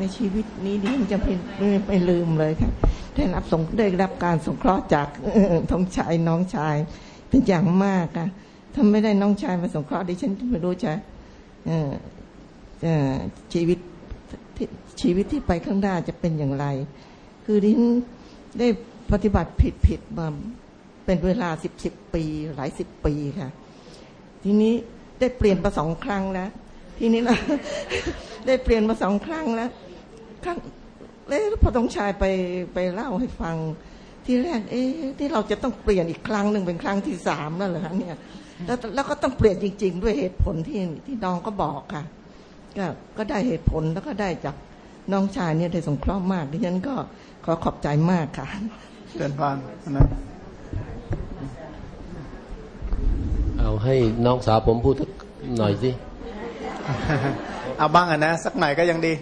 ในชีวิตนี้ดิฉันจะไม่ไม่ไม่ลืมเลยค่ะได้รับสงได้รับการสงเคราะห์จากท้องชายน้องชายเป็นอย่างมากค่ะถ้าไม่ได้น้องชายมาสงเคราะห์ดิฉันไม่รู้จะเออเอ่อชีวิตชีวิตที่ไปข้างหน้าจะเป็นอย่างไร คือดิฉันได้ปฏิบัติผิดผิดมาเป็นเวลาสิบสิบปี หลายสิบปีค่ะ ทีนี้ได้เปลี่ยนมาสองครั้งแล้ว ทีนี้นะได้เปลี่ยนมาสองครั้งแล้ว ครั้งแล้วพอต้องชายไปไปเล่าให้ฟัง ที่แรกเอ๊ะที่เราจะต้องเปลี่ยนอีกครั้งหนึ่งเป็นครั้งที่สามแล้วเหรอคะเนี่ยแล้วแล้วก็ต้องเปลี่ยนจริง ๆ ด้วยเหตุผลที่ที่น้องก็บอกค่ะ ก็ก็ได้เหตุผลแล้วก็ได้จากน้องชายเนี่ยได้สงเคราะห์มากดิฉันก็ขอขอบใจมากค่ะเดินพานนะเอาให้น้องสาวผมพูดสักหน่อยสิเอาบ้างอะนะสักหน่อยก็ยังดี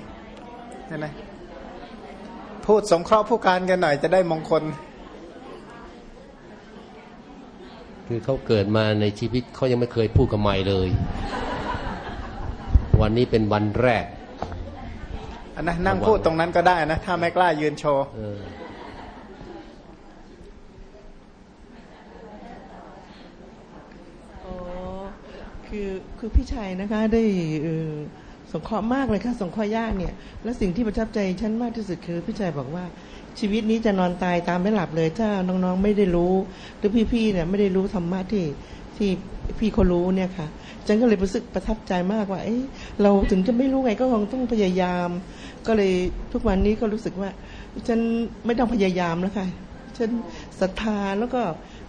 เห็นไหมพูดสงเคราะห์ผู้การกันหน่อยจะได้มงคล คือเขาเกิดมาในชีวิตเขายังไม่เคยพูดกับใหม่เลย วันนี้เป็นวันแรกอันนะนั่งพูดตรงนั้นก็ได้นะ ถ้าไม่กล้ายืนโชว์เอออ๋อคือคือพี่ชัยนะคะได้เอ่อส งเคราะห์มากเลยค่ะสงเคราะห์ยากเนี่ย และสิ่งที่ประทับใจฉันมากที่สุดคือพี่ชัยบอกว่า ชีวิตนี้จะนอนตายตามไม่หลับเลย ถ้าน้องๆไม่ได้รู้ หรือพี่ๆเนี่ยไม่ได้รู้ธรรมะที่ที่พี่เขารู้เนี่ยค่ะฉันก็เลยรู้สึกประทับใจมากว่า เอ๊ะเราถึงจะไม่รู้ไงก็คงต้องพยายาม ก็เลยทุกวันนี้ก็รู้สึกว่า ฉันไม่ต้องพยายามแล้วค่ะฉันศรัทธาแล้วก็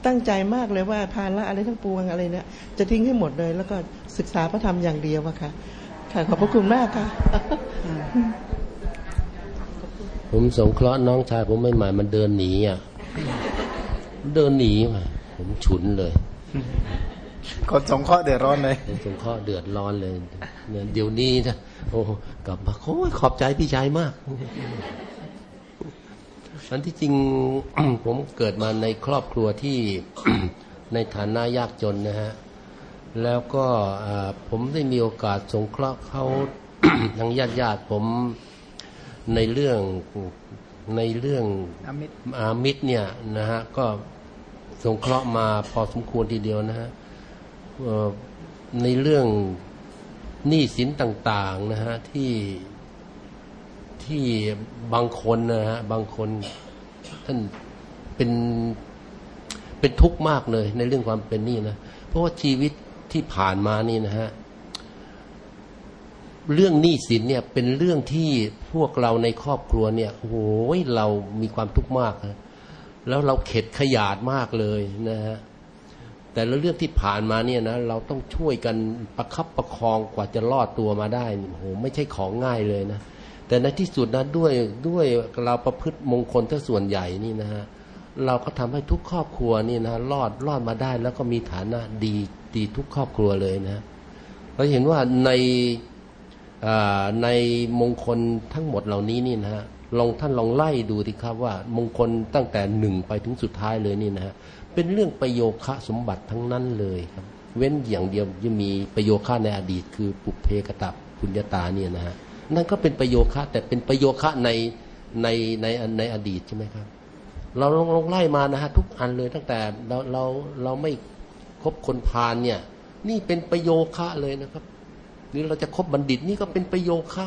ตั้งใจมากเลยว่าภาระอะไรทั้งปวงอะไรเนี่ยจะทิ้งให้หมดเลย แล้วก็ศึกษาพระธรรมอย่างเดียวอะค่ะ ค่ะ ขอบพระคุณมากค่ะ ผมสงเคราะห์น้องชาย ผมใหม่ๆมันเดินหนีอะ เดินหนีมาผมฉุนเลยคนสงเคราะห์เดือดร้อนเลยผมสงเคราะห์เดือดร้อนเลยเนี่ยเดี๋ยวนี้นะโอ้กลับมาโอ้ยขอบใจพี่ชายมากอันที่จริงผมเกิดมาในครอบครัวที่ในฐานะยากจนนะฮะ แล้วก็ผมได้มีโอกาสสงเคราะห์เขาทางญาติญาติผมในเรื่องในเรื่องอามิตรอามิตรเนี่ยนะฮะก็สงเคราะห์มาพอสมควรทีเดียวนะฮะในเรื่องหนี้สินต่างๆนะฮะที่ที่บางคนนะฮะบางคนท่านเป็นเป็นทุกข์มากเลยในเรื่องความเป็นหนี้นะ เพราะว่าชีวิต ที่ผ่านมานี่นะฮะเรื่องหนี้สินเนี่ยเป็นเรื่องที่พวกเราในครอบครัวเนี่ยโอ้โหเรามีความทุกข์มากนะแล้วเราเข็ดขยาดมากเลยนะฮะแต่ละเรื่องที่ผ่านมาเนี่ยนะเราต้องช่วยกันประคับประคองกว่าจะรอดตัวมาได้โอ้โหไม่ใช่ของง่ายเลยนะแต่ในที่สุดนะด้วยด้วยเราประพฤติมงคลถ้าส่วนใหญ่นี่นะฮะ เราก็ทำให้ทุกครอบครัวนี่นะรอดรอดมาได้แล้วก็มีฐานะดีดีทุกครอบครัวเลยนะเราเห็นว่าในในมงคลทั้งหมดเหล่านี้นี่นะฮะลองท่านลองไล่ดูสิครับว่ามงคลตั้งแต่หนึ่งไปถึงสุดท้ายเลยนี่นะฮะเป็นเรื่องประโยคะสมบัติทั้งนั้นเลยครับ เว้นอย่างเดียวจะมีประโยคะในอดีต คือปุเพกตะปุญญาตาเนี่ยนะฮะนั่นก็เป็นประโยคะแต่เป็นประโยคะในในในในอดีตใช่ไหมครับ เราลองลองไล่มานะฮะทุกอันเลยตั้งแต่เราเราเราไม่คบคนพาลเนี่ย นี่เป็นประโยคะเลยนะครับหรือเราจะคบบัณฑิตนี่ก็เป็นประโยคะ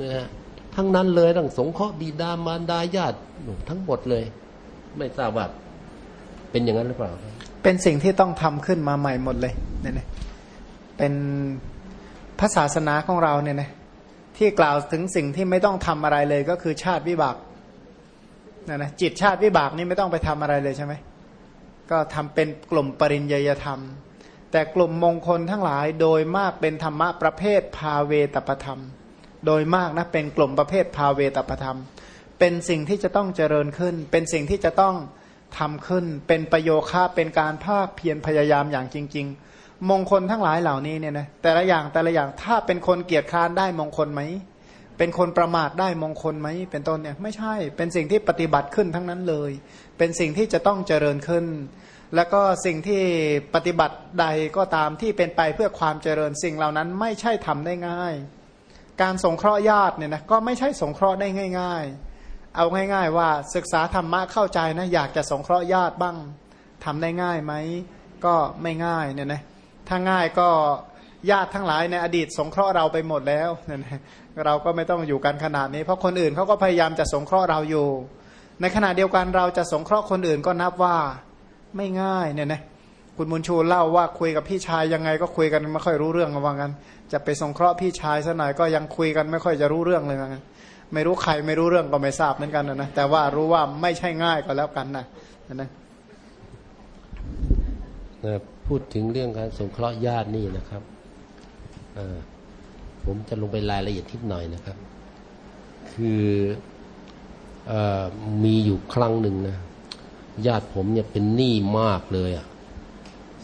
นะฮะทั้งนั้นเลยทั้งสงเคราะห์บิดามารดาญาติทั้งหมดเลย ไม่ทราบว่าเป็นอย่างนั้นหรือเปล่า เป็นสิ่งที่ต้องทำขึ้นมาใหม่หมดเลยเนี่ยเป็นพระศาสนาของเราเนี่ยนะที่กล่าวถึงสิ่งที่ไม่ต้องทำอะไรเลยก็คือชาติวิบาก นะนะจิตชาติวิบากนี่ไม่ต้องไปทำอะไรเลยใช่ไหมก็ทำเป็นกลุ่มปริญญยธรรม แต่กลุ่มมงคลทั้งหลายโดยมากเป็นธรรมะประเภทภาเวตปธรรม โดยมากนะเป็นกลุ่มประเภทภาเวตปธรรม เป็นสิ่งที่จะต้องเจริญขึ้น เป็นสิ่งที่จะต้องทำขึ้น เป็นประโยคะเป็นการภาคเพียรพยายามอย่างจริง ๆ มงคลทั้งหลายเหล่านี้เนี่ยนะแต่ละอย่างแต่ละอย่างถ้าเป็นคนเกียจคร้านได้มงคลไหม เป็นคนประมาทได้มงคลไหมเป็นต้นเนี่ยไม่ใช่เป็นสิ่งที่ปฏิบัติขึ้นทั้งนั้นเลย เป็นสิ่งที่จะต้องเจริญขึ้น แล้วก็สิ่งที่ปฏิบัติใดก็ตามที่เป็นไปเพื่อความเจริญสิ่งเหล่านั้นไม่ใช่ทำได้ง่าย การสงเคราะห์ญาติเนี่ยนะก็ไม่ใช่สงเคราะห์ได้ง่าย ๆ เอาง่าย ๆ ว่าศึกษาธรรมะเข้าใจนะอยากจะสงเคราะห์ญาติบ้างทำได้ง่ายไหมก็ไม่ง่ายเนี่ยนะถ้าง่ายก็ ญาติทั้งหลายในอดีตสงเคราะห์เราไปหมดแล้วเนี่ยนะเราก็ไม่ต้องอยู่กันขนาดนี้ เพราะคนอื่นเขาก็พยายามจะสงเคราะห์เราอยู่ ในขณะเดียวกันเราจะสงเคราะห์คนอื่นก็นับว่าไม่ง่ายเนี่ยนะคุณมุนชูเล่าว่าคุยกับพี่ชายยังไงก็คุยกันไม่ค่อยรู้เรื่องว่างั้น จะไปสงเคราะห์พี่ชายซะหน่อยก็ยังคุยกันไม่ค่อยจะรู้เรื่องเลยว่างั้นไม่รู้ใครไม่รู้เรื่องก็ไม่ทราบเหมือนกันนะแต่ว่ารู้ว่าไม่ใช่ง่ายก็แล้วกันนะนะพูดถึงเรื่องการสงเคราะห์ญาตินี่นะครับ ผมจะลงไปรายละเอียดทิดหน่อยนะครับ คืออมีอยู่ครั้งหนึ่งนะญาติผมเนี่ยเป็นหนี้มากเลยอะ่ะ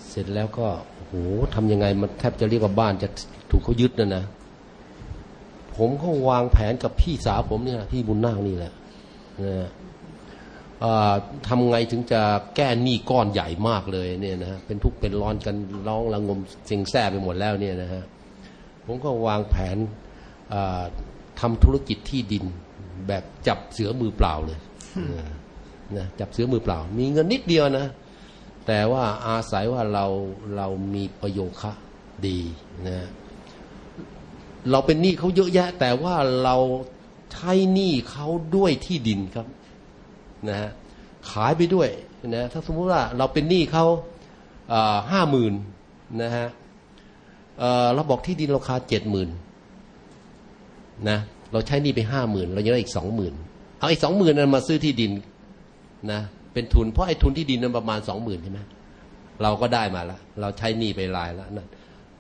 เสร็จแล้วก็โหทำยังไงมันแทบจะเรียกว่าบ้านจะถูกเขายึดนะนะ ผมก็วางแผนกับพี่สาวผมเนี่ยพี่บุญนาคนี่แหละนะทำไงถึงจะแก้หนี้ก้อนใหญ่มากเลยเนี่ยนะเป็นทุกข์เป็นร้อนกันร้องระงมเซ็งแซ่ไปหมดแล้วเนี่ยนะฮะ ผมก็วางแผนทำธุรกิจที่ดิน แบบจับเสือมือเปล่าเลยนะจับเสือมือเปล่า มีเงินนิดเดียวนะ แต่ว่าอาศัยว่าเราเรามีประโยคะดีนะเราเป็นหนี้เขาเยอะแยะ แต่ว่าเราใช้หนี้เขาด้วยที่ดินครับนะฮะขายไปด้วยนะถ้าสมมุติว่าเราเป็นหนี้เขาห้าหมื่นนะฮะ เราบอกที่ดินราคาเจ็ดหมื่นนะเราใช้หนี้ไปห้าหมื่นเรายังได้อีกสองหมื่นเอาอีกสองหมื่นนั้นมาซื้อที่ดินนะเป็นทุนเพราะไอ้ทุนที่ดินนั้นประมาณสองหมื่นใช่ไหมเราก็ได้มาแล้วเราใช้หนี้ไปลายแล้วนะ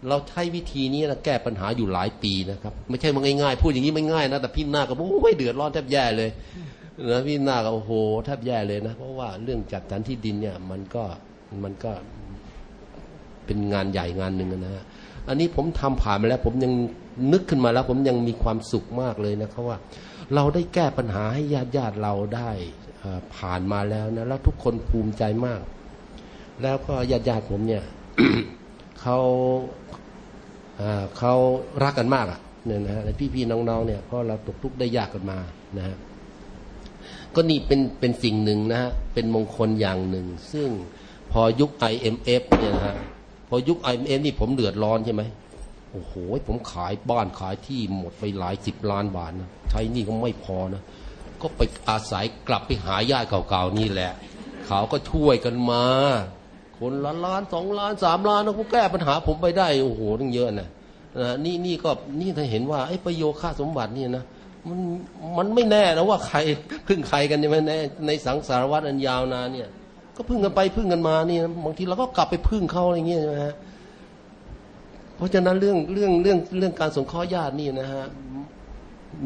เราใช้วิธีนี้นะแก้ปัญหาอยู่หลายปีนะครับ ไม่ใช่มันง่ายๆพูดอย่างนี้ไม่ง่ายนะแต่พี่หน้าก็โอ้ยเดือดร้อนแทบแย่เลยนะพี่หน้าก็โอ้โหแทบแย่เลยนะเพราะว่าเรื่องจัดสรรที่ดินเนี่ยมันก็มันก็เป็นงานใหญ่งานหนึ่งนะฮะ อันนี้ผมทำผ่านมาแล้ว ผมยังนึกขึ้นมาแล้ว ผมยังมีความสุขมากเลยนะครับว่า เราได้แก้ปัญหาให้ญาติญาติเราได้ผ่านมาแล้วนะแล้วทุกคนภูมิใจมาก แล้วก็ญาติญาติผมเนี่ยเขาเขารักกันมากอะเนี่ยนะฮะพี่ๆน้องๆเนี่ยเพราะเราตกทุกข์ได้ยากกันมานะฮะก็นี่เป็นเป็นสิ่งหนึ่งนะฮะเป็นมงคลอย่างหนึ่ง ซึ่งพอยุค IMF เนี่ยนะฮะ พอยุค IMF นี่ผมเดือดร้อนใช่ไหมโอ้โห ผมขายบ้านขายที่หมดไปหลายสิบล้านบาทนะใช้นี่ก็ไม่พอนะ ก็ไปอาศัยกลับไปหาญาติเก่าๆนี่แหละ เขาก็ช่วยกันมา คนละล้านสองล้านสามล้านนะเขาแก้ปัญหาผมไปได้ โอ้โหตั้งเยอะนะนะนี่นี่ก็นี่ถ้าเห็นว่าไอ้ประโยชน์ค่าสมบัตินี่นะมันมันไม่แน่นะว่าใครพึ่งใครกันใช่ไหมในในสังสารวัตรอันยาวนานเนี่ย ก็พึ่งกันไปพึ่งกันมานี่บางทีเราก็กลับไปพึ่งเขาอะไรเงี้ยใช่ไหมฮะเพราะฉะนั้นเรื่องเรื่องเรื่องเรื่องการสงเคราะห์ญาตินี่นะฮะ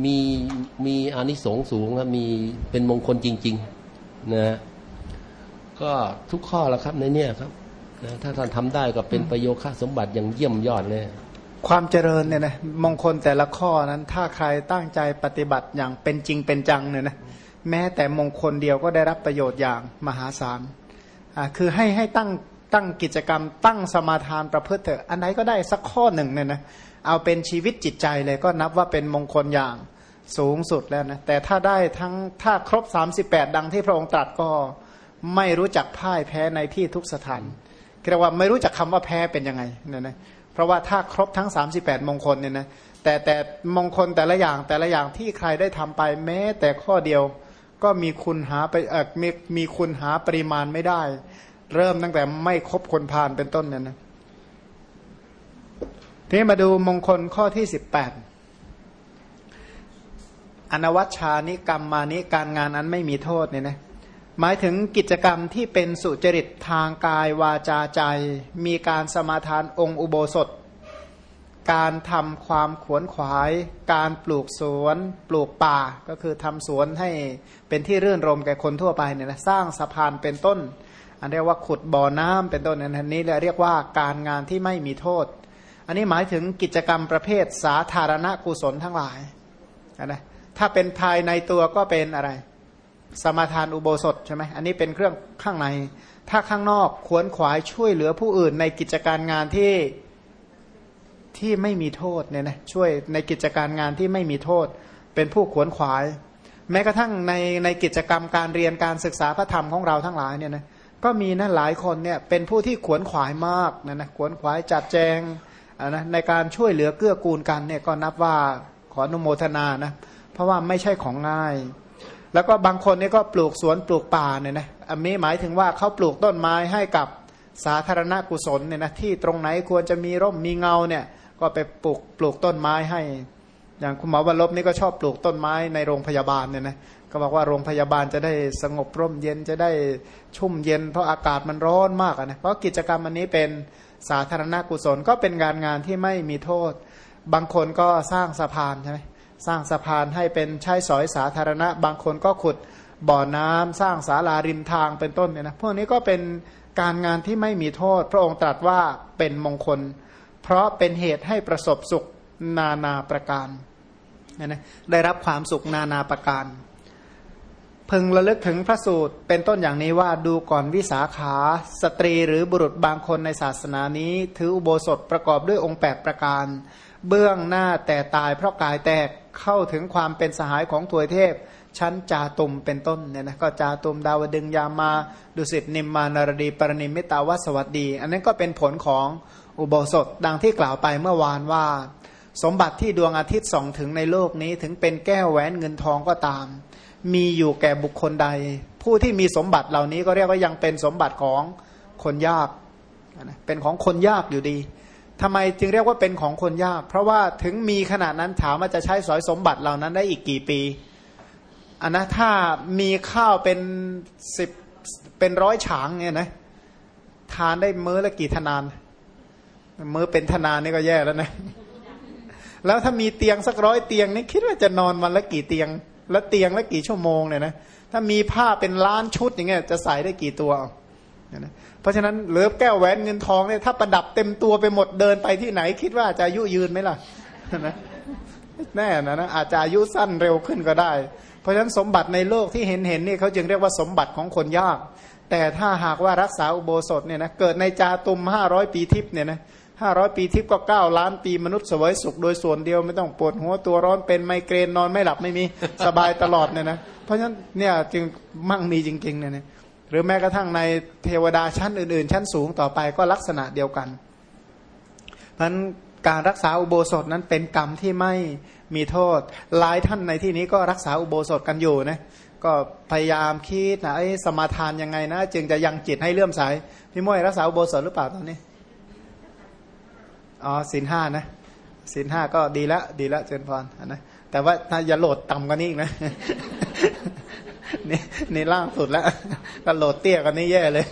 มีมีอานิสงส์สูงนะมีเป็นมงคลจริง ๆ นะ ก็ทุกข้อล้วครับในเนี้ยครับนะถ้าท่านทำได้ก็เป็นประโยชน์ค่าสมบัติอย่างเยี่ยมยอดเลย ความเจริญเนี่ยนะมงคลแต่ละข้อนั้น ถ้าใครตั้งใจปฏิบัติอย่างเป็นจริงเป็นจังเนี่ยนะแม้แต่มงคลเดียวก็ได้รับประโยชน์อย่างมหาศาล คือให้ให้ตั้งตั้งกิจกรรม ตั้งสมาทานประพฤติเถอะอันไหนก็ได้สักข้อหนึ่งเนี่ยนะเอาเป็นชีวิตจิตใจเลยก็นับว่าเป็นมงคลอย่างสูงสุดแล้วนะแต่ถ้าได้ทั้งถ้าครบ 38 ดังที่พระองค์ตรัสก็ไม่รู้จักพ่ายแพ้ในที่ทุกสถานเรียกว่าไม่รู้จักคำว่าแพ้เป็นยังไงเนี่ยนะเพราะว่าถ้าครบทั้ง 38 มงคลเนี่ยนะแต่แต่มงคลแต่ละอย่างแต่ละอย่างที่ใครได้ทำไปแม้แต่ข้อเดียว ก็มีคุณหาไปเออมีมีคุณหาปริมาณไม่ได้ เริ่มตั้งแต่ไม่ครบคนพานเป็นต้นเนี่ยนะทีนี้มาดูมงคลข้อที่18อนวัชชานิกรรมมานิการงานอันไม่มีโทษเนี่ยนะหมายถึงกิจกรรมที่เป็นสุจริตทางกายวาจาใจ มีการสมาทานองค์อุโบสถ การทำความขวนขวาย การปลูกสวน ปลูกป่า ก็คือทำสวนให้เป็นที่รื่นรมแก่คนทั่วไปเนี่ยนะสร้างสะพานเป็นต้น อันเรียกว่าขุดบ่อน้ำเป็นต้นอันนี้เรียกว่าการงานที่ไม่มีโทษ อันนี้หมายถึงกิจกรรมประเภทสาธารณกุศลทั้งหลายนะถ้าเป็นภายในตัวก็เป็นอะไร สมาทานอุโบสถใช่ไหมอันนี้เป็นเครื่องข้างใน ถ้าข้างนอกขวนขวายช่วยเหลือผู้อื่นในกิจการงานที่ ที่ไม่มีโทษเนี่ยนะช่วยในกิจการงานที่ไม่มีโทษ เป็นผู้ขวนขวาย แม้กระทั่งในในกิจกรรมการเรียนการศึกษาพระธรรมของเราทั้งหลายเนี่ยนะก็มีนะหลายคนเนี่ยเป็นผู้ที่ขวนขวายมากนะนะขวนขวายจัดแจงนะในการช่วยเหลือเกื้อกูลกันเนี่ยก็นับว่าขออนุโมทนานะเพราะว่าไม่ใช่ของง่าย แล้วก็บางคนเนี่ยก็ปลูกสวนปลูกป่าเนี่ยนะอันนี้หมายถึงว่าเขาปลูกต้นไม้ให้กับสาธารณกุศลเนี่ยนะที่ตรงไหนควรจะมีร่มมีเงาเนี่ย ก็ไปปลูกปลูกต้นไม้ให้ อย่างคุณหมอวันลบนี่ก็ชอบปลูกต้นไม้ในโรงพยาบาลเนี่ยนะก็บอกว่าโรงพยาบาลจะได้สงบร่มเย็นจะได้ชุ่มเย็น เพราะอากาศมันร้อนมากนะเพราะกิจกรรมอันนี้เป็นสาธารณกุศลก็เป็นงานงานที่ไม่มีโทษ บางคนก็สร้างสะพานใช่ไหมสร้างสะพานให้เป็นใช้สอยสาธารณะ บางคนก็ขุดบ่อน้ำสร้างศาลาริมทางเป็นต้นเนี่ยนะพวกนี้ก็เป็นการงานที่ไม่มีโทษ พระองค์ตรัสว่าเป็นมงคล เพราะเป็นเหตุให้ประสบสุขนานาประการนะได้รับความสุขนานาประการพึงระลึกถึงพระสูตรเป็นต้นอย่างนี้ว่าดูก่อนวิสาขาสตรีหรือบุรุษบางคนในศาสนานี้ ถืออุโบสถประกอบด้วยองค์ 8 ประการ เบื้องหน้าแต่ตายเพราะกายแตกเข้าถึงความเป็นสหายของถวยเทพ ชั้นจาตุมเป็นต้นเนี่ยนะก็จาตุมดาวดึงยามาดุสิตนิมมานารดีปรนิมิตาวัสวัสดี อันนั้นก็เป็นผลของอุโบสถดังที่กล่าวไปเมื่อวานว่า สมบัติที่ดวงอาทิตย์ส่องถึงในโลกนี้ถึงเป็นแก้วแหวนเงินทองก็ตาม มีอยู่แก่บุคคลใด ผู้ที่มีสมบัติเหล่านี้ก็เรียกว่ายังเป็นสมบัติของคนยากเป็นของคนยากอยู่ดีทำไมจึงเรียกว่าเป็นของคนยาก เพราะว่าถึงมีขนาดนั้นถามว่าจะใช้สอยสมบัติเหล่านั้นได้อีกกี่ปี อันนะถ้ามีข้าวเป็นสิบเป็นร้อยฉางเนี่ยนะทานได้มื้อละกี่ธนาน มื้อเป็นธนานนี่ก็แย่แล้วนะ แล้วถ้ามีเตียงสักร้อยเตียงนี่คิดว่าจะนอนวันละกี่เตียง แล้วเตียงละกี่ชั่วโมงเนี่ยนะถ้ามีผ้าเป็นล้านชุดอย่างเงี้ยจะใส่ได้กี่ตัวนะเพราะฉะนั้นเหลือแก้วแหวนเงินทองเนี่ยถ้าประดับเต็มตัวไปหมดเดินไปที่ไหน คิดว่าจะอายุยืนไหมล่ะนะแน่นะนะอาจจะอายุสั้นเร็วขึ้นก็ได้ เพราะฉะนั้นสมบัติในโลกที่เห็นเห็นนี่เขาจึงเรียกว่าสมบัติของคนยาก แต่ถ้าหากว่ารักษาอุโบสถเนี่ยนะเกิดในจาตุมห้าร้อยปีทิพย์เนี่ยนะห้าร้อยปีทิพย์ก็เก้าล้านปีมนุษย์สวยสุขโดยส่วนเดียวไม่ต้องปวดหัวตัวร้อนเป็นไมเกรนนอนไม่หลับไม่มีสบายตลอดเนี่ยนะเพราะฉะนั้นเนี่ยจึงมั่งมีจริงๆเนี่ยนะหรือแม้กระทั่งในเทวดาชั้นอื่น ๆ ชั้นสูงต่อไปก็ลักษณะเดียวกันเพราะนั้นการรักษาอุโบสถนั้นเป็นกรรมที่ไม่ มีโทษหลายท่านในที่นี้ก็รักษาอุโบสถกันอยู่นะก็พยายามคิดนะไอ้สมาทานยังไงนะ จึงจะยังจิตให้เลื่อมใสพี่ม้ยรักษาอุโบสถหรือเปล่าตอนนี้อ๋อสินห้านะสินห้าก็ดีล้วดีล้วเจนพรนะแต่ว่าถ้าอย่าโหลดต่ำกว่านี้อีกนะนี่นี่ล่างสุดแล้วก็โหลดเตี้ยกันนี่แย่เลย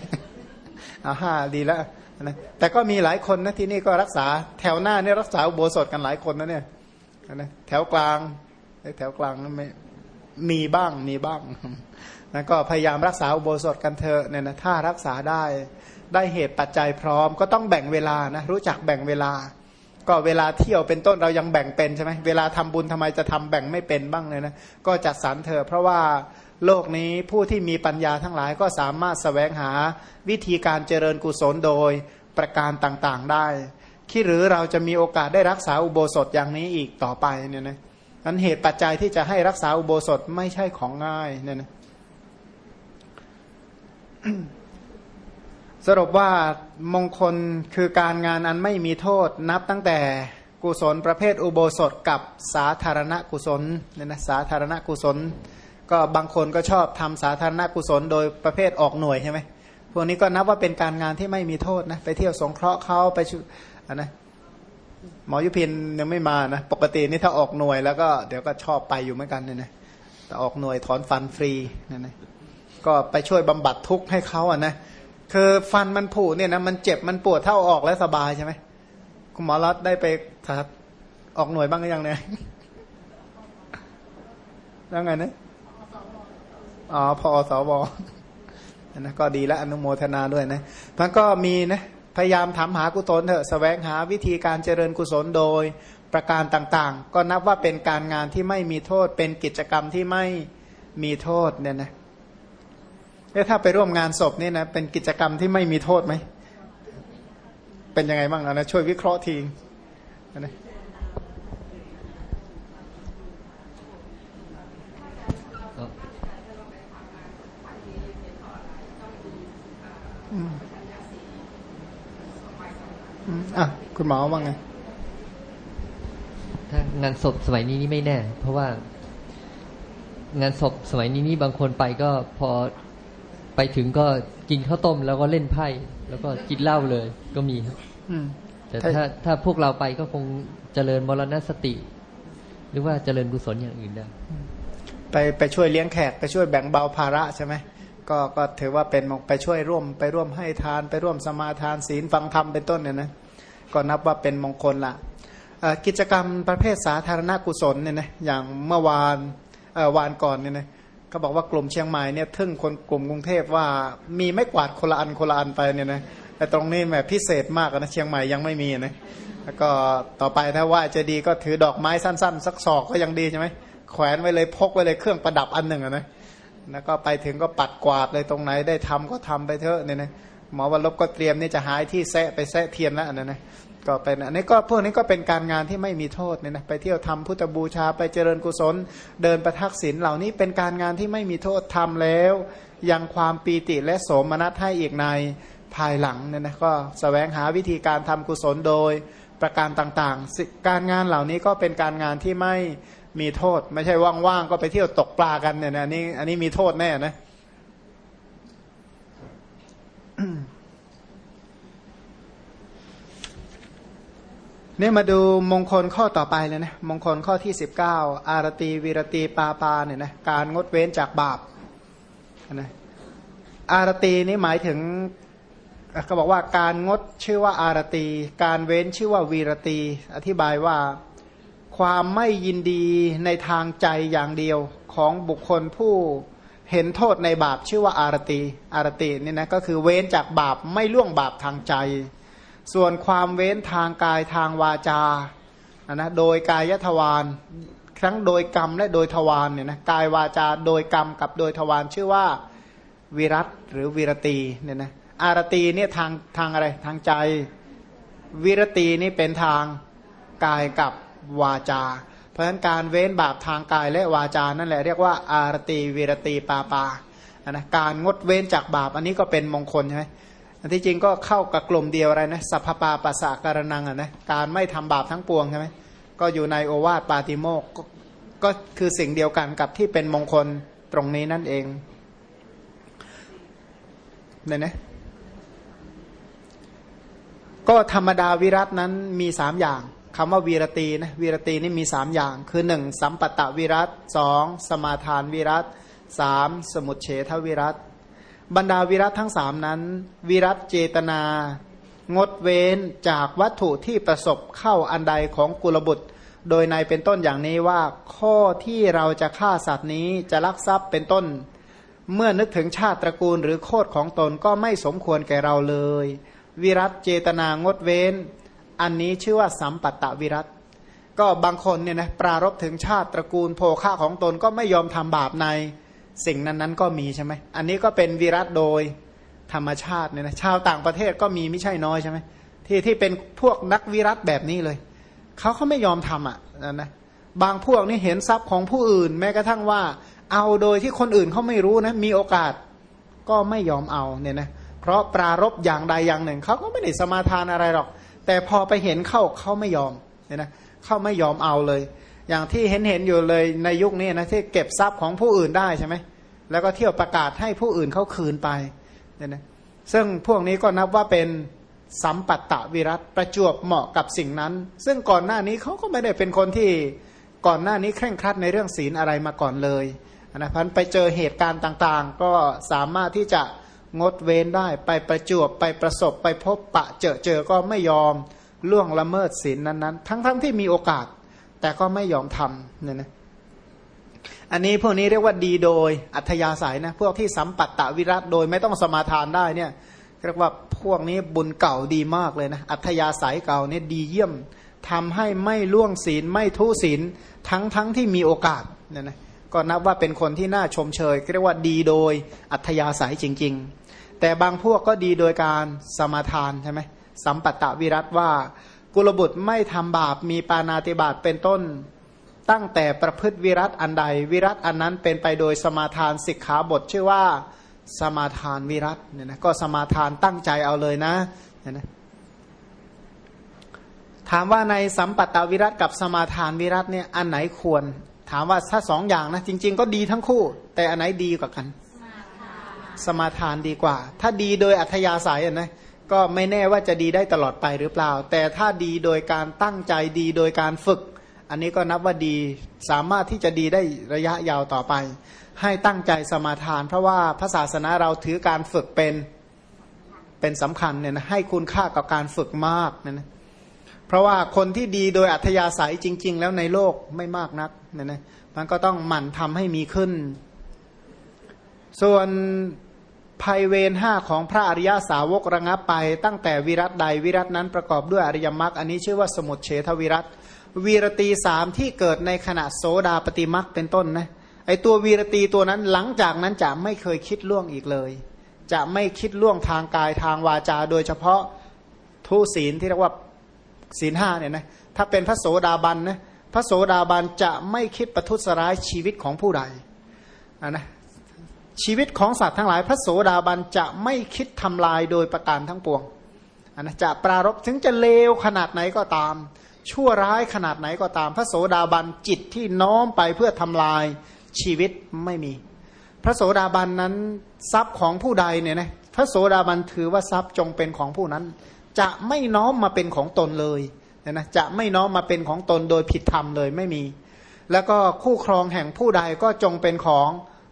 เอาห้าดีแล้วนะแต่ก็มีหลายคนนะที่นี่ก็รักษาแถวหน้านี่รักษาอุโบสถกันหลายคนนะเนี่ย นะแถวกลางแถวกลางนั้นไม่มีบ้างมีบ้างนะก็พยายามรักษาอุโบสถกันเถอะเนี่ยนะถ้ารักษาได้ได้เหตุปัจจัยพร้อม ก็ต้องแบ่งเวลานะรู้จักแบ่งเวลา ก็เวลาเที่ยวเป็นต้นเรายังแบ่งเป็นใช่ไหมเวลาทำบุญทำไมจะทำแบ่งไม่เป็นบ้างเลยนะก็จัดสรรเถอะเพราะว่าโลกนี้ผู้ที่มีปัญญาทั้งหลายก็สามารถสแสวงหาวิธีการเจริญกุศลโดยประการต่างๆได้ คิดหรือเราจะมีโอกาสได้รักษาอุโบสถอย่างนี้อีกต่อไปเนี่ยนะนั้นเหตุปัจจัยที่จะให้รักษาอุโบสถไม่ใช่ของง่ายเนี่ยนะสรุปว่ามงคลคือการงานอันไม่มีโทษนับตั้งแต่กุศลประเภทอุโบสถกับสาธารณกุศลเนี่ยนะสาธารณกุศล ก็บางคนก็ชอบทำสาธารณกุศล โดยประเภทออกหน่วยใช่ไหมพวกนี้ก็นับว่าเป็นการงานที่ไม่มีโทษนะไปเที่ยวสงเคราะห์เขาไปชุ นะหมอยุพินยังไม่มานะ ปกตินี่ถ้าออกหน่วยแล้วก็เดี๋ยวก็ชอบไปอยู่เหมือนกันเนี่ยนะแต่ออกหน่วยถอนฟันฟรีนั่นนะก็ไปช่วยบำบัดทุกข์ให้เขาอะนะคือฟันมันผุเนี่ยนะมันเจ็บมันปวดเท่าออกแล้วสบายใช่ไหมคุณหมอรัตได้ไปครับ ออกหน่วยบ้างหรือยังเนี่ยแล้วไงนะอ๋อพอสวนะก็ดีแล้วอนุโมทนาด้วยนะมันก็มีนะ พยายามถามหากุศลเถอะสแสวงหาวิธีการเจริญกุศลโดยประการต่างๆ ก็นับว่าเป็นการงานที่ไม่มีโทษ เป็นกิจกรรมที่ไม่มีโทษเนี่ยนะแล้วถ้าไปร่วมงานศพเนี่ยนะเป็นกิจกรรมที่ไม่มีโทษไหม เป็นยังไงบ้างนะช่วยวิเคราะห์ทีนะ อืมอะคุณหมอว่าไงถ้างานศพสมัยนี้นี่ไม่แน่ เพราะว่างานศพสมัยนี้นี่บางคนไปก็พอไปถึงก็กินข้าวต้มแล้วก็เล่นไพ่แล้วก็กินเหล้าเลยก็มีครับอืมแต่ถ้าถ้าถ้าพวกเราไปก็คงเจริญมรณสติ หรือว่าเจริญกุศลอย่างอื่นได้ไปไปช่วยเลี้ยงแขกไปช่วยแบ่งเบาภาระใช่ไหม ก็ก็ถือว่าเป็นไปช่วยร่วมไปร่วมให้ทานไปร่วมสมาทานศีลฟังธรรมเป็นต้นเนี่ยนะก็นับว่าเป็นมงคลละกิจกรรมประเภทสาธารณกุศลเนี่ยนะอย่างเมื่อวานวานก่อนเนี่ยนะก็บอกว่ากลุ่มเชียงใหม่เนี่ยทึ่งคนกลุ่มกรุงเทพว่ามีไม่กวาดคนละอันคนละอันไปเนี่ยนะแต่ตรงนี้แหมพิเศษมากนะเชียงใหม่ยังไม่มีนะแล้วก็ต่อไปถ้าว่าจะดีก็ถือดอกไม้สั้น ๆ สักศอกก็ยังดีใช่ไหมแขวนไว้เลยพกไว้เลยเครื่องประดับอันหนึ่งอะนะ แล้วก็ไปถึงก็ปัดกวาดเลยตรงไหนได้ทำก็ทำไปเถอะเนี่ยนะหมอวันลบก็เตรียมนี่จะหายที่แซะไปแซะเทียนแล้วนะนะก็เป็นอันนี้ก็พวกนี้ก็เป็นการงานที่ไม่มีโทษเนี่ยนะไปเที่ยวทำพุทธบูชาไปเจริญกุศล เดินประทักษิณเหล่านี้เป็นการงานที่ไม่มีโทษทำแล้ว ยังความปีติและโสมนัสให้อีกในภายหลังเนี่ยนะก็สแสวงหาวิธีการทำกุศลโดยประการต่างๆ การงานเหล่านี้ก็เป็นการงานที่ไม่ มีโทษ ไม่ใช่ว่างๆก็ไปเที่ยวตกปลากันเนี่ยนะอันนี้อันนี้มีโทษแน่นะนี่มาดูมงคลข้อต่อไปเลยนะมงคลข้อที่สิบเก้าอารตีวีรตีปาปาเนี่ยนะการงดเว้นจากบาปนะอารตีนี่หมายถึงเขาบอกว่าการงดชื่อว่าอารตี การเว้นชื่อว่าวีรตี อธิบายว่า ความไม่ยินดีในทางใจอย่างเดียวของบุคคลผู้เห็นโทษในบาปชื่อว่าอารตีอารตีนี่นะก็คือเว้นจากบาปไม่ล่วงบาปทางใจ ส่วนความเว้นทางกายทางวาจานะโดยกายทวารทั้งโดยกรรมและโดยทวารเนี่ยนะกายวาจาโดยกรรมกับโดยทวารชื่อว่าวิรัตหรือวิรตีเนี่ยนะอารตีเนี่ยทางทางอะไรทางใจ วิรตีนี่เป็นทางกายกับ วาจา เพราะฉะนั้นการเว้นบาปทางกายและวาจานั่นแหละเรียกว่าอารตีวิรตีปาปานะการงดเว้นจากบาปอันนี้ก็เป็นมงคลใช่ไหมอันที่จริงก็เข้ากับกลุ่มเดียวอะไรนะสัพปาปัสสะการนังอะนะการไม่ทำบาปทั้งปวงใช่ไหมก็อยู่ในโอวาทปาติโมกก็ก็คือสิ่งเดียวกันกับที่เป็นมงคลตรงนี้นั่นเองเนี่ยนะก็ธรรมดาวิรัตนั้นมีสามอย่าง คำว่าวีรตีนะวีรตีนี่มีสามอย่าง คือหนึ่งสัมปตะวิรัตสองสมาทานวิรัตสามสมุจเฉทวิรัตบรรดาวิรัตทั้งสามนั้น วิรัตเจตนา งดเว้นจากวัตถุที่ประสบเข้าอันใดของกุลบุตร โดยในเป็นต้นอย่างนี้ว่าข้อที่เราจะฆ่าสัตว์นี้จะลักทรัพย์เป็นต้น เมื่อนึกถึงชาติตระกูลหรือโคตรของตนก็ไม่สมควรแก่เราเลย วิรัตเจตนางดเว้น อันนี้ชื่อว่าสัมปัตตวิรัตก็บางคนเนี่ยนะปรารภถึงชาติตระกูลโภค่าของตนก็ไม่ยอมทำบาปในสิ่งนั้นๆ ก็มีใช่ไหมอันนี้ก็เป็นวิรัตโดยธรรมชาติเนี่ยนะชาวต่างประเทศก็มีไม่ใช่น้อยใช่ไหมที่ที่เป็นพวกนักวิรัตแบบนี้เลยเขาเขาไม่ยอมทำอะนะบางพวกนี่เห็นทรัพย์ของผู้อื่น แม้กระทั่งว่า เอาโดยที่คนอื่นเขาไม่รู้นะมีโอกาสก็ไม่ยอมเอาเนี่ยนะเพราะปรารบอย่างใดอย่างหนึ่งเขาก็ไม่ได้สมาทานอะไรหรอก แต่พอไปเห็นเข้าเขาไม่ยอมเนี่ยนะเขาไม่ยอมเอาเลย อย่างที่เห็นเห็นอยู่เลยในยุคนี้นะที่เก็บทรัพย์ของผู้อื่นได้ใช่ไหมแล้วก็เที่ยวประกาศให้ผู้อื่นเขาคืนไปเนี่ยนะซึ่งพวกนี้ก็นับว่าเป็นสัมปัตตวิรัตประจวบเหมาะกับสิ่งนั้น ซึ่งก่อนหน้านี้เขาก็ไม่ได้เป็นคนที่ก่อนหน้านี้เคร่งครัดในเรื่องศีลอะไรมาก่อนเลยนะพันไปเจอเหตุการณ์ต่างๆ ก็สามารถที่จะ งดเว้นได้ ไปประจวบไปประสบไปพบปะเจอเจอก็ไม่ยอมล่วงละเมิดศีลนั้นๆ ทั้งๆทที่มีโอกาส แต่ก็ไม่ยอมทำเนี่ยนะอันนี้พวกนี้เรียกว่าดีโดยอัธยาศัยนะพวกที่สัมปัตตวิรัตโดยไม่ต้องสมาทานได้เนี่ยเรียกว่าพวกนี้บุญเก่าดีมากเลยนะอัธยาศัยเก่าเนี่ยดีเยี่ยมทำให้ไม่ล่วงศีลไม่ทุศีลทั้งทั้งที่มีโอกาสเนี่ยนะก็นับว่าเป็นคนที่น่าชมเชยเรียกว่าดีโดยอัธยาศัยจริง ๆ แต่บางพวกก็ดีโดยการสมาทานใช่ไหมสัมปัตตวิรัตว่า กุลบุตรไม่ทำบาปมีปานาติบาตเป็นต้น ตั้งแต่ประพฤติวิรัตอันใด วิรัตอันนั้นเป็นไปโดยสมาทานสิกขาบทชื่อว่าสมาทานวิรัตเนี่ยนะก็สมาทานตั้งใจเอาเลยนะเนี่ยนะถามว่าในสัมปัตตวิรัตกับสมาทานวิรัตเนี่ยอันไหนควร ถามว่าถ้าสองอย่างนะจริง ๆ ก็ดีทั้งคู่ แต่อันไหนดีกว่ากัน สมาทานดีกว่า ถ้าดีโดยอัธยาศัยนะก็ไม่แน่ว่าจะดีได้ตลอดไปหรือเปล่า แต่ถ้าดีโดยการตั้งใจดีโดยการฝึก อันนี้ก็นับว่าดีสามารถที่จะดีได้ระยะยาวต่อไป ให้ตั้งใจสมาทาน เพราะว่าพระศาสนาเราถือการฝึกเป็นเป็นสำคัญเนี่ยนะให้คุณค่ากับการฝึกมากเนี่ยนะเพราะว่าคนที่ดีโดยอัธยาศัยจริง ๆ แล้วในโลกไม่มากนักเนี่ยนะมันก็ต้องหมั่นทำให้มีขึ้น ส่วนภัยเวรห้าของพระอริยาสาวกระงับไป ตั้งแต่วิรัตใดวิรัตนั้นประกอบด้วยอริยมรรคอันนี้ชื่อว่าสมุทเฉทวิรัตวีรตีสามที่เกิดในขณะโสดาปฏิมรรคเป็นต้นนะไอตัววีรตีตัวนั้นหลังจากนั้นจะไม่เคยคิดล่วงอีกเลย จะไม่คิดล่วงทางกายทางวาจา โดยเฉพาะทุศีลที่เรียกว่าศีลห้าเนี่ยนะถ้าเป็นพระโสดาบันนะพระโสดาบันจะไม่คิดประทุษร้ายชีวิตของผู้ใดนะ ชีวิตของสัตว์ทั้งหลายพระโสดาบันจะไม่คิดทำลายโดยประการทั้งปวงนนะจะปรารบถึงจะเลวขนาดไหนก็ตาม ชั่วร้ายขนาดไหนก็ตาม พระโสดาบันจิตที่น้อมไปเพื่อทำลายชีวิตไม่มี พระโสดาบันนั้นทรัพย์ของผู้ใดเนี่ยนะพระโสดาบันถือว่าทรัพย์จงเป็นของผู้นั้น จะไม่น้อมมาเป็นของตนเลยเนี่ยนะจะไม่น้อมมาเป็นของตนโดยผิดธรรมเลยไม่มี แล้วก็คู่ครองแห่งผู้ใดก็จงเป็นของ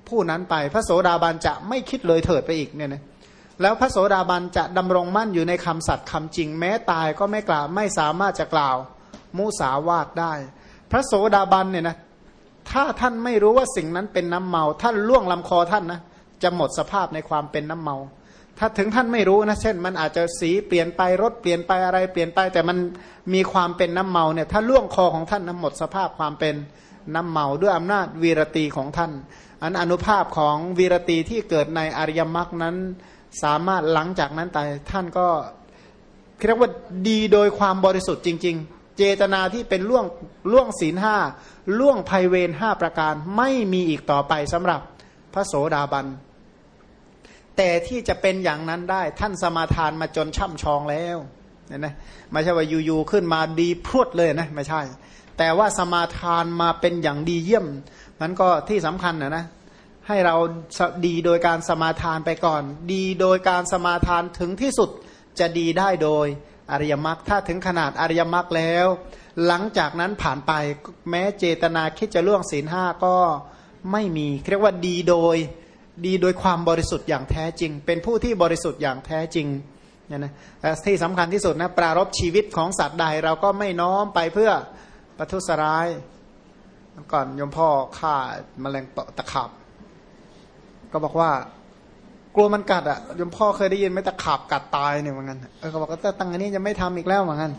ผู้นั้นไป พระโสดาบันจะไม่คิดเลยเถิดไปอีกเนี่ยนะแล้วพระโสดาบันจะดำรงมั่นอยู่ในคำสัตย์คำจริง แม้ตายก็ไม่กล่าวไม่สามารถจะกล่าว มุสาวาทได้ พระโสดาบันเนี่ยนะถ้าท่านไม่รู้ว่าสิ่งนั้นเป็นน้ำเมา ท่านล่วงลำคอท่านนะจะหมดสภาพในความเป็นน้ำเมา ถ้าถึงท่านไม่รู้นะเช่น มันอาจจะสีเปลี่ยนไปรถเปลี่ยนไปอะไรเปลี่ยนไป แต่มันมีความเป็นน้ำเมาเนี่ยถ้าล่วงคอของท่านนะหมดสภาพความเป็นน้ำเมาด้วยอำนาจวีรตีของท่าน อันอนุภาพของวีรตีที่เกิดในอริยมรรคนั้น สามารถหลังจากนั้นแต่ท่านก็เรียกว่าดีโดยความบริสุทธิ์จริง ๆ เจตนาที่เป็นล่วงล่วงศีลห้าล่วงภัยเวรห้าประการไม่มีอีกต่อไปสำหรับพระโสดาบัน แต่ที่จะเป็นอย่างนั้นได้ท่านสมาทานมาจนช่ำชองแล้วเนี่ยนะไม่ใช่ว่าอยู่ๆขึ้นมาดีพรวดเลยนะไม่ใช่ แต่ว่าสมาทานมาเป็นอย่างดีเยี่ยมนั้นก็ที่สำคัญนะนะให้เราดีโดยการสมาทานไปก่อน ดีโดยการสมาทานถึงที่สุดจะดีได้โดยอริยมรรคถ้าถึงขนาดอริยมรรคแล้ว หลังจากนั้นผ่านไปแม้เจตนาคิดจะล่วงศีลห้าก็ไม่มีเรียกว่าดีโดยดีโดยความบริสุทธิ์อย่างแท้จริง เป็นผู้ที่บริสุทธิ์อย่างแท้จริงเนี่ยนะที่สำคัญที่สุดนะปรารบชีวิตของสัตว์ใดเราก็ไม่น้อมไปเพื่อ ประทุษร้ายก่อนยมพ่อฆ่าแมลงตะขาบก็บอกว่ากลัวมันกัดอะยมพ่อเคยได้ยินไหมตะขาบกัดตายเนี่ยเหมือนกันเออก็บอกว่าตั้งอันนี้จะไม่ทำอีกแล้วเหมือนกัน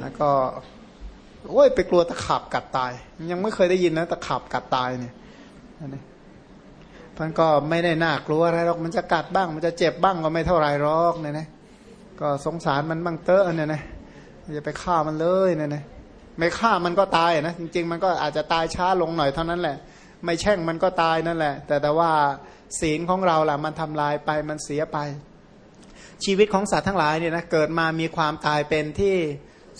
แล้วก็โอ้ยไปกลัวตะขาบกัดตาย ยังไม่เคยได้ยินนะตะขาบกัดตายเนี่ยมันก็ไม่ได้น่ากลัวอะไรหรอกมันจะกัดบ้าง มันจะเจ็บบ้างก็ไม่เท่าไรหรอกเนี่ยนะก็สงสารมันบ้างเตอะเนี่ยนะ อย่าไปฆ่ามันเลยเนี่ยนะไม่ฆ่ามันก็ตายนะจริง ๆ มันก็อาจจะตายช้าลงหน่อยเท่านั้นแหละ ไม่แช่งมันก็ตายนั่นแหละ แต่แต่ว่าศีลของเราล่ะมันทำลายไปมันเสียไป ชีวิตของสัตว์ทั้งหลายเนี่ยนะเกิดมามีความตายเป็นที่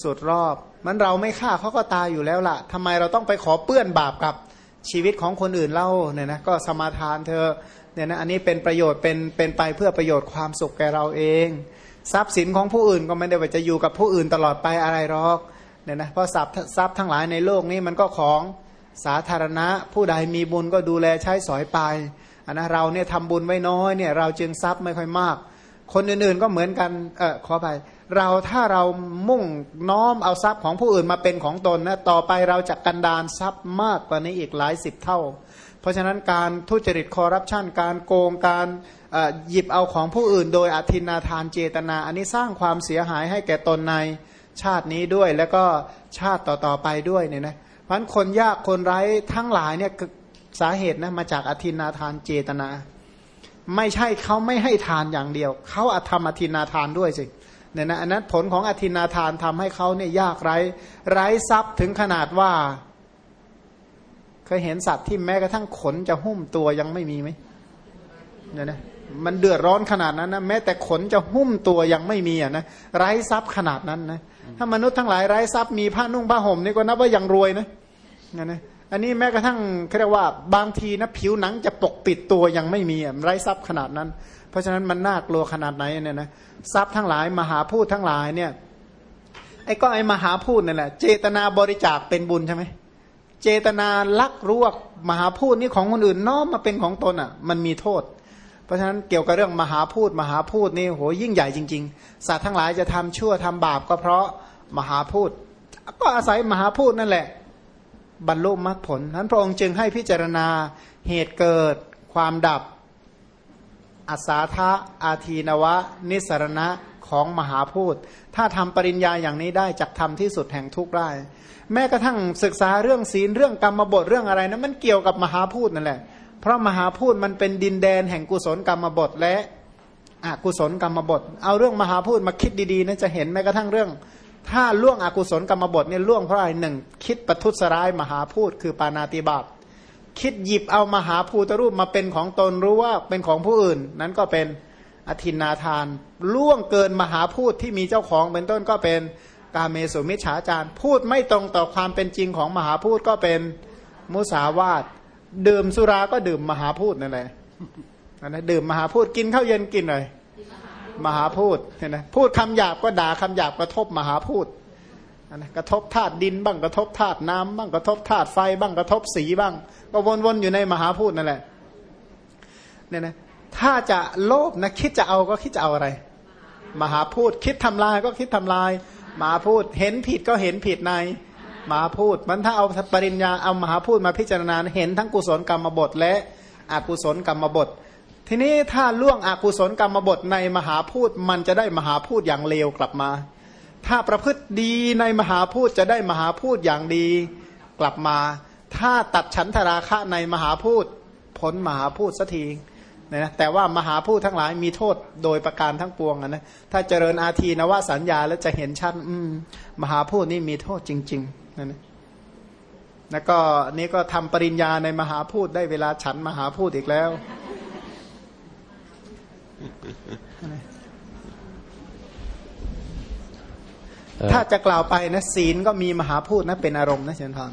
สุดรอบ มันเราไม่ฆ่าเขาก็ตายอยู่แล้วล่ะทำไมเราต้องไปขอเปื้อนบาปกับชีวิตของคนอื่นเล่าเนี่ยนะก็สมาทานเธอเนี่ยนะอันนี้เป็นประโยชน์เป็นเป็นไปเพื่อประโยชน์ความสุขแก่เราเอง ทรัพย์สินของผู้อื่นก็ไม่ได้ว่าจะอยู่กับผู้อื่นตลอดไปอะไรหรอกเนี่ยนะเพราะทรัพย์ทรัพย์ทั้งหลายในโลกนี้มันก็ของสาธารณะ ผู้ใดมีบุญก็ดูแลใช้สอยไปอันนะเราเนี่ยทำบุญไว้น้อยเนี่ยเราจึงทรัพย์ไม่ค่อยมาก คนอื่นๆก็เหมือนกันเออขอไปเราถ้าเรามุ่งน้อมเอาทรัพย์ของผู้อื่นมาเป็นของตนนะต่อไปเราจะกันดานทรัพย์มากกว่านี้อีกหลายสิบเท่า เพราะฉะนั้นการทุจริตคอร์รัปชันการโกงการ หยิบเอาของผู้อื่น โดยอธินาทานเจตนา อันนี้สร้างความเสียหายให้แก่ตนในชาตินี้ด้วย แล้วก็ชาติต่อๆไปด้วยเนี่ยนะเพราะคนยากคนไร้ทั้งหลายเนี่ยสาเหตุนะมาจากอธินาทานเจตนา ไม่ใช่เขาไม่ให้ทานอย่างเดียวเขาอาธรรมอธินาทานด้วยสิเนี่ยนะอันนั้นผลของอธินาทานทำให้เขาเนี่ยยากไร้ ไร้ทรัพย์ถึงขนาดว่า เคยเห็นสัตว์ที่แม้กระทั่งขนจะหุ้มตัวยังไม่มีไหมเนี่ยนะ มันเดือดร้อนขนาดนั้นนะแม้แต่ขนจะหุ้มตัวยังไม่มีอะนะไร้ทรัพย์ขนาดนั้นนะถ้ามนุษย์ทั้งหลายไร้ทรัพย์มีผ้านุ่งผ้าห่มนี่ก็นับว่ายังรวยนะนี่ยนะอันนี้แม้กระทั่งเขาเรียกว่าบางทีนะผิวหนังจะปกปิดตัวยังไม่มีอะไร้ทรัพย์ขนาดนั้น เพราะฉะนั้นมันน่ากลัวขนาดไหนเนี่ยนะทรัพย์ทั้งหลายมหาพูดทั้งหลายเนี่ยไอ้ก็ไอ้มหาพูดนั่นแหละเจตนาบริจาคเป็นบุญใช่ไหมเจตนาลักรวกมหาพูดนี่ของคนอื่นน้อมมาเป็นของตนอะ มันมีโทษ เพราะฉะนั้นเกี่ยวกับเรื่องมหาพูดมหาพูดนี่โหยิ่งใหญ่จริง ๆ สัตว์ทั้งหลายจะทำชั่วทำบาปก็เพราะมหาพูด ก็อาศัยมหาพูดนั่นแหละ บรรลุมรรคผลนั้นพระองค์จึงให้พิจารณาเหตุเกิด ความดับอัศาธาอาทีนวะ นิสรณะของมหาพูด ถ้าทำปริญญาอย่างนี้ได้จักทำที่สุดแห่งทุกข์ได้แม้กระทั่งศึกษาเรื่องศีลเรื่องกรรมบทเรื่องอะไรนะมันเกี่ยวกับมหาพูดนั่นแหละ เพราะมหาพูดมันเป็นดินแดนแห่งกุศลกรรมบทและอกุศลกรรมบท เอาเรื่องมหาพูดมาคิดดีๆนะจะเห็นแม้กระทั่งเรื่อง ถ้าล่วงอกุศลกรรมบทเนี่ยล่วงเพราะอะไรหนึ่งคิดประทุษร้ายมหาพูดคือปานาติบาตคิดหยิบเอามหาภูตรูปมาเป็นของตนรู้ว่าเป็นของผู้อื่น นั้นก็เป็นอธินนาทาน ล่วงเกินมหาพูดที่มีเจ้าของเป็นต้นก็เป็นกาเมสุมิฉาจารพูดไม่ตรงต่อความเป็นจริงของมหาพูดก็เป็นมุสาวาท ดื่มสุราก็ดื่มมหาพูดนั่นแหละอันนั้นดื่มมหาพูดกินข้าวเย็นกินเลยมหาพูดเห็นไหมพูดคำหยาบก็ด่าคำหยาบกระทบมหาพูดอันนะกระทบธาตุดินบ้างกระทบธาตุน้ำบ้างกระทบธาตุไฟบ้างกระทบสีบ้าง ก็วนๆอยู่ในมหาพูดนั่นแหละเนี่ยนะถ้าจะโลภนะคิดจะเอาก็คิดจะเอาอะไร มหาพูดคิดทำลายก็คิดทำลาย มหาพูดเห็นผิดก็เห็นผิดใน มหาพูดมันถ้าเอาปริญญาเอามหาพูดมาพิจารณาเห็นทั้งกุศลกรรมบทและอกุศลกรรมบท ทีนี้ถ้าล่วงอกุศลกรรมบทในมหาพูดมันจะได้มหาพูดอย่างเลวกลับมา ถ้าประพฤติดีในมหาพูดจะได้มหาพูดอย่างดีกลับมา ถ้าตัดฉันทราคะในมหาพูดพ้นมหาพูดสักทีนะแต่ว่ามหาพูดทั้งหลายมีโทษโดยประการทั้งปวงนะถ้าเจริญอาทีนว่าสัญญาแล้วจะเห็นชัดมมหาพูดนี่มีโทษจริง ๆ นะนะแล้วก็นี่ก็ทำปริญญาในมหาพูดได้เวลาฉันมหาพูดอีกแล้ว ถ้าจะกล่าวไปนะศีลก็มีมหาพูดนะเป็นอารมณ์นะเชิญทาน